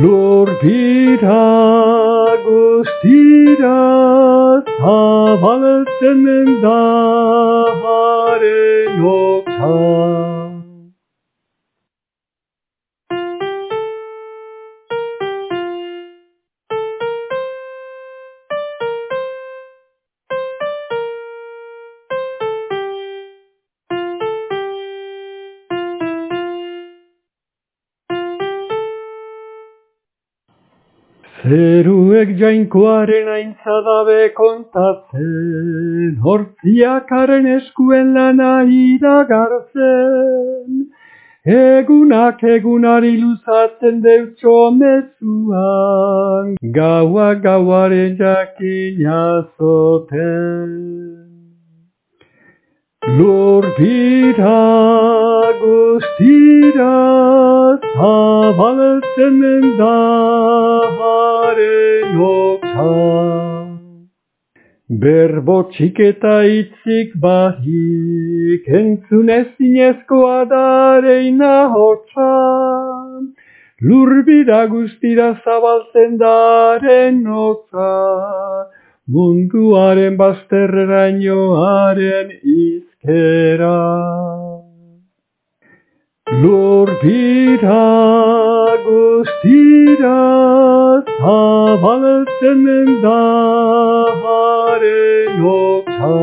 Lurpira guztira zabaltzen da Zeruek jainkoaren aintzadabe kontatzen, hortziakaren eskuen lana iragartzen, egunak egunari luzatzen deutxo mezuan, gaua gauaren jakina zoten. Lurbira guztira zabaltzen da Berbo txiketa itzik bahik, entzun ezinezkoa dareina hotza. Lurbira guztira zabaltzen daren oksa, munduaren bazterrerainoaren izkera. Lurbira zabaltzen da haren oksa.